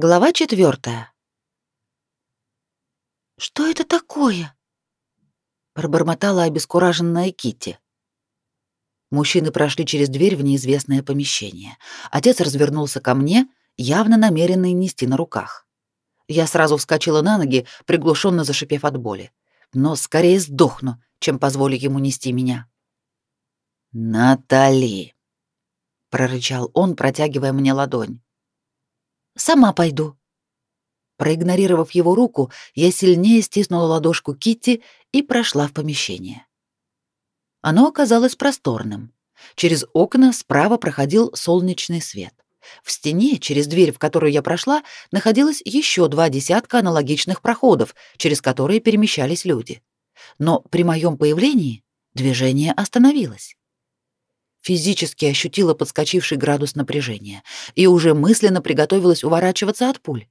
Глава четвертая. Что это такое? пробормотала обескураженная Кити. Мужчины прошли через дверь в неизвестное помещение. Отец развернулся ко мне, явно намеренный нести на руках. Я сразу вскочила на ноги, приглушенно зашипев от боли. Но скорее сдохну, чем позволю ему нести меня. «Натали!» — прорычал он, протягивая мне ладонь. Сама пойду. Проигнорировав его руку, я сильнее стиснула ладошку Китти и прошла в помещение. Оно оказалось просторным. Через окна справа проходил солнечный свет. В стене, через дверь, в которую я прошла, находилось еще два десятка аналогичных проходов, через которые перемещались люди. Но при моем появлении движение остановилось физически ощутила подскочивший градус напряжения и уже мысленно приготовилась уворачиваться от пуль.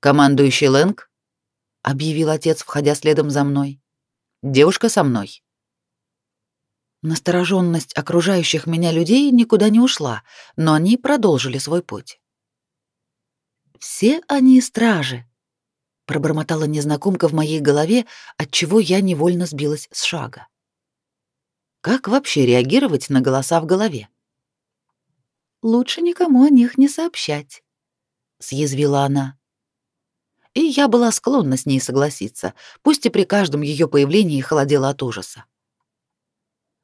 «Командующий Лэнг», — объявил отец, входя следом за мной. «Девушка со мной». Настороженность окружающих меня людей никуда не ушла, но они продолжили свой путь. «Все они стражи», — пробормотала незнакомка в моей голове, отчего я невольно сбилась с шага. Как вообще реагировать на голоса в голове? Лучше никому о них не сообщать, съязвила она. И я была склонна с ней согласиться, пусть и при каждом ее появлении холодела от ужаса.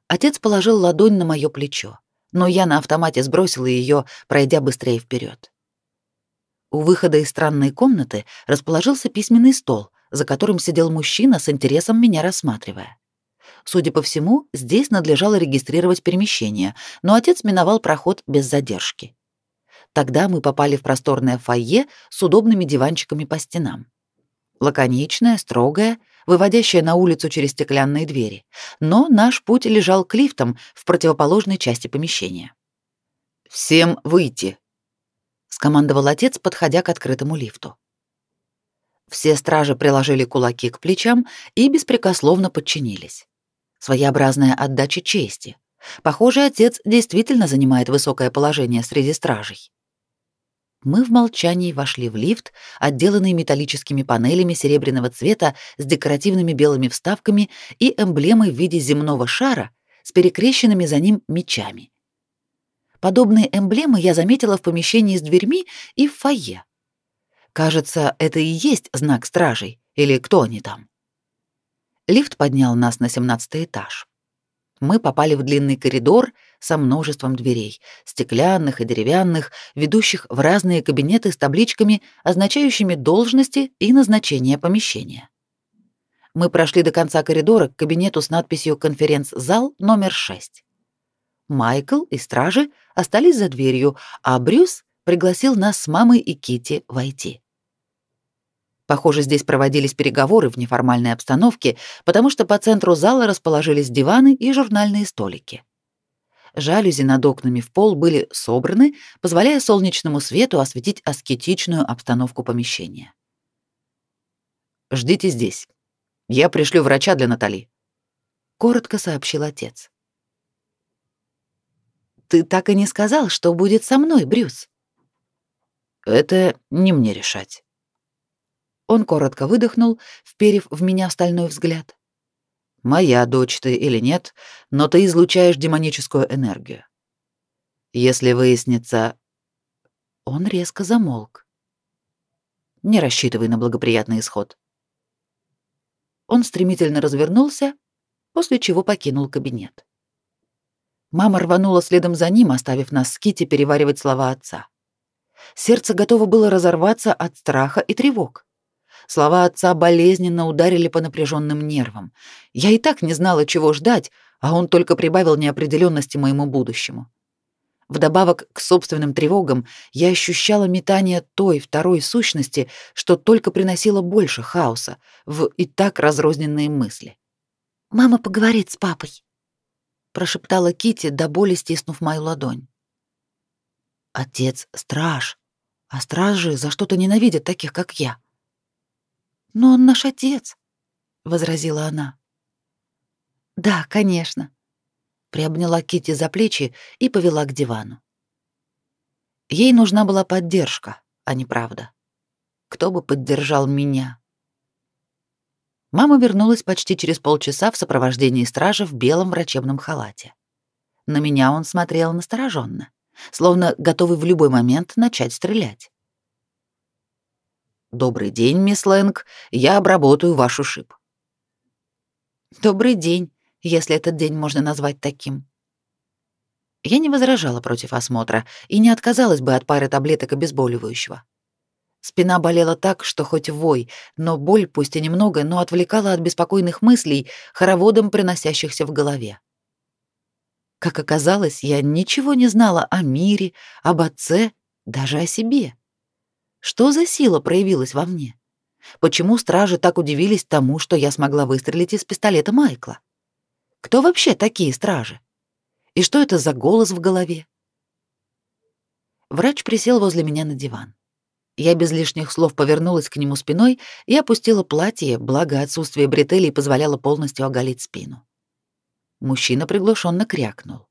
Отец положил ладонь на мое плечо, но я на автомате сбросила ее, пройдя быстрее вперед. У выхода из странной комнаты расположился письменный стол, за которым сидел мужчина с интересом меня рассматривая. Судя по всему, здесь надлежало регистрировать перемещение, но отец миновал проход без задержки. Тогда мы попали в просторное фойе с удобными диванчиками по стенам. Лаконичное, строгое, выводящее на улицу через стеклянные двери. Но наш путь лежал к лифтам в противоположной части помещения. «Всем выйти!» — скомандовал отец, подходя к открытому лифту. Все стражи приложили кулаки к плечам и беспрекословно подчинились своеобразная отдача чести. Похоже, отец действительно занимает высокое положение среди стражей. Мы в молчании вошли в лифт, отделанный металлическими панелями серебряного цвета с декоративными белыми вставками и эмблемой в виде земного шара с перекрещенными за ним мечами. Подобные эмблемы я заметила в помещении с дверьми и в фойе. Кажется, это и есть знак стражей, или кто они там. Лифт поднял нас на семнадцатый этаж. Мы попали в длинный коридор со множеством дверей, стеклянных и деревянных, ведущих в разные кабинеты с табличками, означающими должности и назначение помещения. Мы прошли до конца коридора к кабинету с надписью «Конференц-зал номер 6». Майкл и стражи остались за дверью, а Брюс пригласил нас с мамой и Кити войти. Похоже, здесь проводились переговоры в неформальной обстановке, потому что по центру зала расположились диваны и журнальные столики. Жалюзи над окнами в пол были собраны, позволяя солнечному свету осветить аскетичную обстановку помещения. «Ждите здесь. Я пришлю врача для Натали», — коротко сообщил отец. «Ты так и не сказал, что будет со мной, Брюс». «Это не мне решать». Он коротко выдохнул, вперев в меня стальной взгляд. «Моя дочь ты или нет, но ты излучаешь демоническую энергию. Если выяснится...» Он резко замолк. «Не рассчитывай на благоприятный исход». Он стремительно развернулся, после чего покинул кабинет. Мама рванула следом за ним, оставив нас с Кити переваривать слова отца. Сердце готово было разорваться от страха и тревог. Слова отца болезненно ударили по напряженным нервам. Я и так не знала, чего ждать, а он только прибавил неопределенности моему будущему. Вдобавок к собственным тревогам я ощущала метание той второй сущности, что только приносило больше хаоса в и так разрозненные мысли. «Мама поговорит с папой», — прошептала Кити, до боли стиснув мою ладонь. «Отец — страж, а стражи за что-то ненавидят таких, как я», но он наш отец, возразила она. Да, конечно. Приобняла Кити за плечи и повела к дивану. Ей нужна была поддержка, а не правда. Кто бы поддержал меня? Мама вернулась почти через полчаса в сопровождении стража в белом врачебном халате. На меня он смотрел настороженно, словно готовый в любой момент начать стрелять. «Добрый день, мисс Лэнг. Я обработаю ваш ушиб». «Добрый день, если этот день можно назвать таким». Я не возражала против осмотра и не отказалась бы от пары таблеток обезболивающего. Спина болела так, что хоть вой, но боль, пусть и немного, но отвлекала от беспокойных мыслей, хороводом приносящихся в голове. Как оказалось, я ничего не знала о мире, об отце, даже о себе. Что за сила проявилась во мне? Почему стражи так удивились тому, что я смогла выстрелить из пистолета Майкла? Кто вообще такие стражи? И что это за голос в голове? Врач присел возле меня на диван. Я без лишних слов повернулась к нему спиной и опустила платье, благо отсутствие бретелей позволяло полностью оголить спину. Мужчина приглушенно крякнул.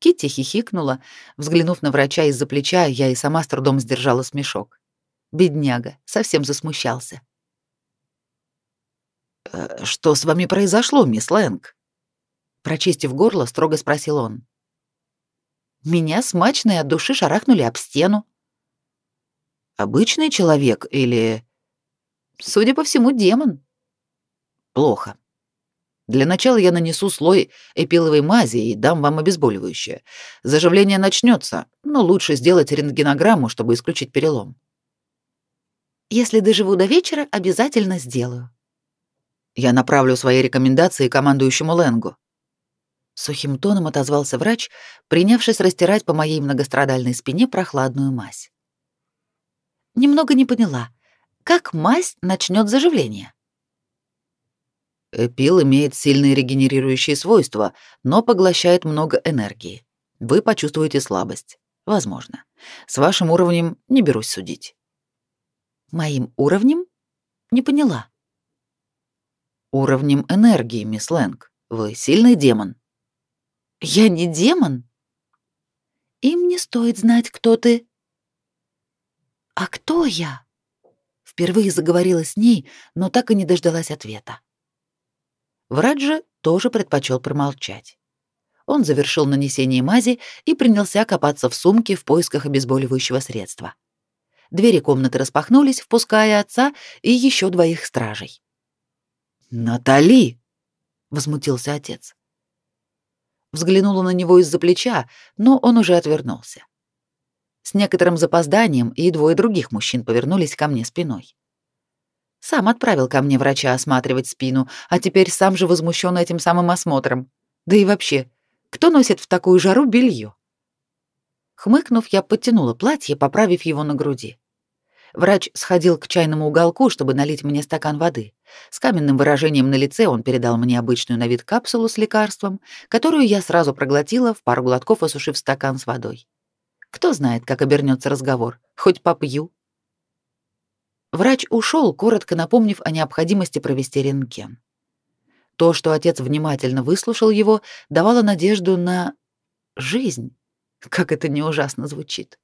Китти хихикнула. Взглянув на врача из-за плеча, я и сама с трудом сдержала смешок. Бедняга, совсем засмущался. «Э, «Что с вами произошло, мисс Лэнг?» Прочистив горло, строго спросил он. «Меня смачные от души шарахнули об стену». «Обычный человек или...» «Судя по всему, демон». «Плохо. Для начала я нанесу слой эпиловой мази и дам вам обезболивающее. Заживление начнется, но лучше сделать рентгенограмму, чтобы исключить перелом». Если доживу до вечера, обязательно сделаю. Я направлю свои рекомендации командующему Ленгу. Сухим тоном отозвался врач, принявшись растирать по моей многострадальной спине прохладную мазь. Немного не поняла. Как мазь начнет заживление? Эпил имеет сильные регенерирующие свойства, но поглощает много энергии. Вы почувствуете слабость. Возможно. С вашим уровнем не берусь судить. Моим уровнем? Не поняла. Уровнем энергии, мисс Лэнг. Вы сильный демон. Я не демон. Им не стоит знать, кто ты. А кто я? Впервые заговорила с ней, но так и не дождалась ответа. Врач же тоже предпочел промолчать. Он завершил нанесение мази и принялся копаться в сумке в поисках обезболивающего средства. Двери комнаты распахнулись, впуская отца и еще двоих стражей. «Натали!» — возмутился отец. Взглянула на него из-за плеча, но он уже отвернулся. С некоторым запозданием и двое других мужчин повернулись ко мне спиной. Сам отправил ко мне врача осматривать спину, а теперь сам же возмущен этим самым осмотром. Да и вообще, кто носит в такую жару белье? Хмыкнув, я подтянула платье, поправив его на груди. Врач сходил к чайному уголку, чтобы налить мне стакан воды. С каменным выражением на лице он передал мне обычную на вид капсулу с лекарством, которую я сразу проглотила, в пару глотков осушив стакан с водой. Кто знает, как обернется разговор, хоть попью. Врач ушел, коротко напомнив о необходимости провести рентген. То, что отец внимательно выслушал его, давало надежду на жизнь. Как это не ужасно звучит.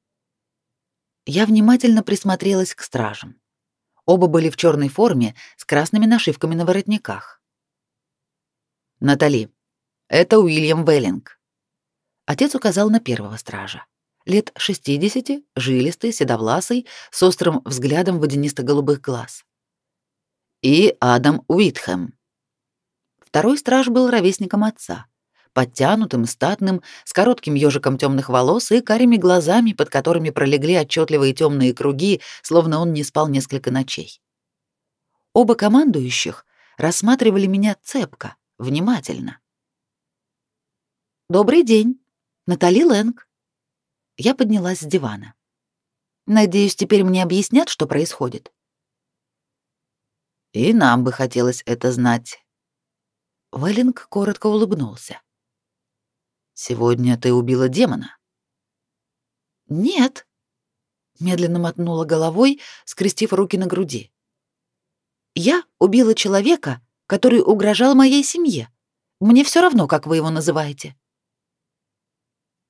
Я внимательно присмотрелась к стражам. Оба были в черной форме с красными нашивками на воротниках. Натали, это Уильям Веллинг. Отец указал на первого стража. Лет 60, жилистый, седовласый, с острым взглядом водянисто-голубых глаз. И Адам Уитхэм. Второй страж был ровесником отца подтянутым, статным, с коротким ежиком темных волос и карими глазами, под которыми пролегли отчетливые темные круги, словно он не спал несколько ночей. Оба командующих рассматривали меня цепко, внимательно. «Добрый день, Натали Лэнг». Я поднялась с дивана. «Надеюсь, теперь мне объяснят, что происходит?» «И нам бы хотелось это знать». Веллинг коротко улыбнулся. Сегодня ты убила демона? Нет. Медленно мотнула головой, скрестив руки на груди. Я убила человека, который угрожал моей семье. Мне все равно, как вы его называете.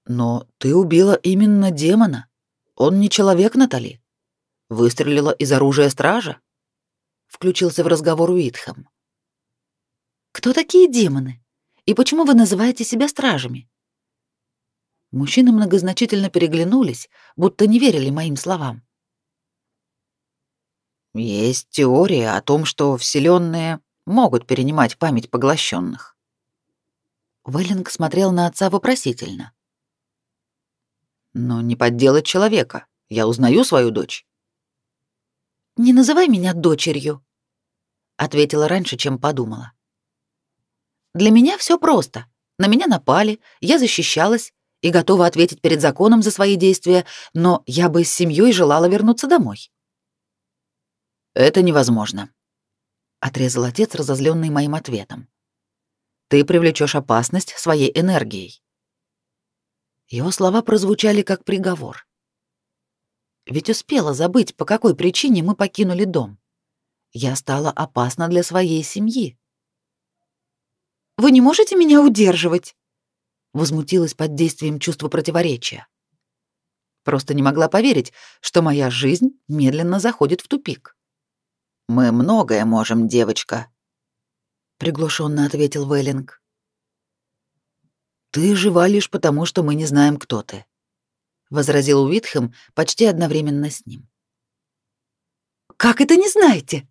Но ты убила именно демона. Он не человек, Натали. Выстрелила из оружия стража. Включился в разговор Уитхэм. Кто такие демоны? И почему вы называете себя стражами? Мужчины многозначительно переглянулись, будто не верили моим словам. Есть теория о том, что вселенные могут перенимать память поглощенных. Веллинг смотрел на отца вопросительно. Но не подделать человека. Я узнаю свою дочь. Не называй меня дочерью, ответила раньше, чем подумала. Для меня все просто. На меня напали, я защищалась и готова ответить перед законом за свои действия, но я бы с семьей желала вернуться домой. Это невозможно, отрезал отец, разозленный моим ответом. Ты привлечешь опасность своей энергией. Его слова прозвучали как приговор. Ведь успела забыть, по какой причине мы покинули дом. Я стала опасна для своей семьи. Вы не можете меня удерживать? Возмутилась под действием чувства противоречия. Просто не могла поверить, что моя жизнь медленно заходит в тупик. Мы многое можем, девочка, приглушенно ответил Веллинг. Ты жива лишь потому, что мы не знаем, кто ты, возразил Уитхэм почти одновременно с ним. Как это не знаете?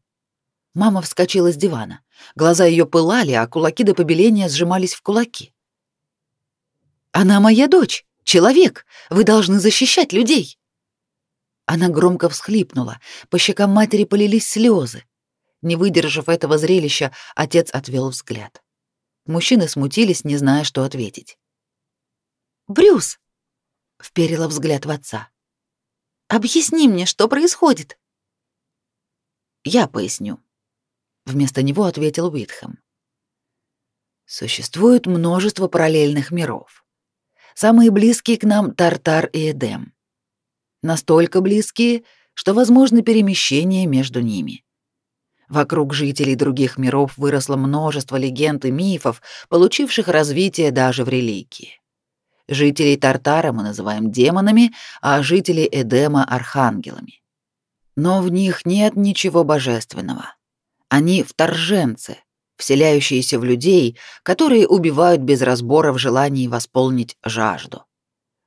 Мама вскочила с дивана. Глаза ее пылали, а кулаки до побеления сжимались в кулаки. Она моя дочь, человек. Вы должны защищать людей. Она громко всхлипнула, по щекам матери полились слезы. Не выдержав этого зрелища, отец отвел взгляд. Мужчины смутились, не зная, что ответить. «Брюс!» — вперила взгляд в отца. «Объясни мне, что происходит?» «Я поясню», — вместо него ответил Уитхэм. «Существует множество параллельных миров. Самые близкие к нам — Тартар и Эдем. Настолько близкие, что возможно перемещение между ними. Вокруг жителей других миров выросло множество легенд и мифов, получивших развитие даже в религии. Жителей Тартара мы называем демонами, а жителей Эдема — архангелами. Но в них нет ничего божественного. Они вторженцы, вселяющиеся в людей, которые убивают без разбора в желании восполнить жажду.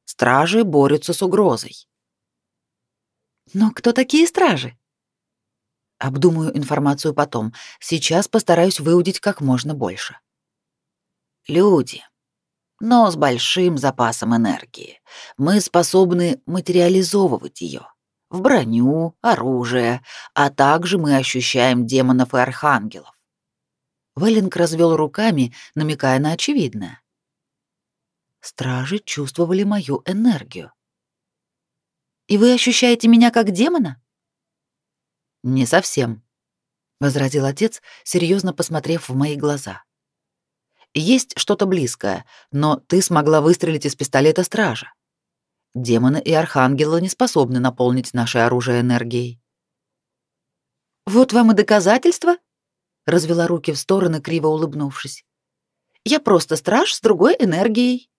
Стражи борются с угрозой. Но кто такие стражи? Обдумаю информацию потом. Сейчас постараюсь выудить как можно больше. Люди. Но с большим запасом энергии. Мы способны материализовывать ее в броню, оружие, а также мы ощущаем демонов и архангелов. Веллинг развел руками, намекая на очевидное. Стражи чувствовали мою энергию. «И вы ощущаете меня как демона?» «Не совсем», — возразил отец, серьезно посмотрев в мои глаза. «Есть что-то близкое, но ты смогла выстрелить из пистолета стража. Демоны и архангелы не способны наполнить наше оружие энергией». «Вот вам и доказательство», — развела руки в стороны, криво улыбнувшись. «Я просто страж с другой энергией».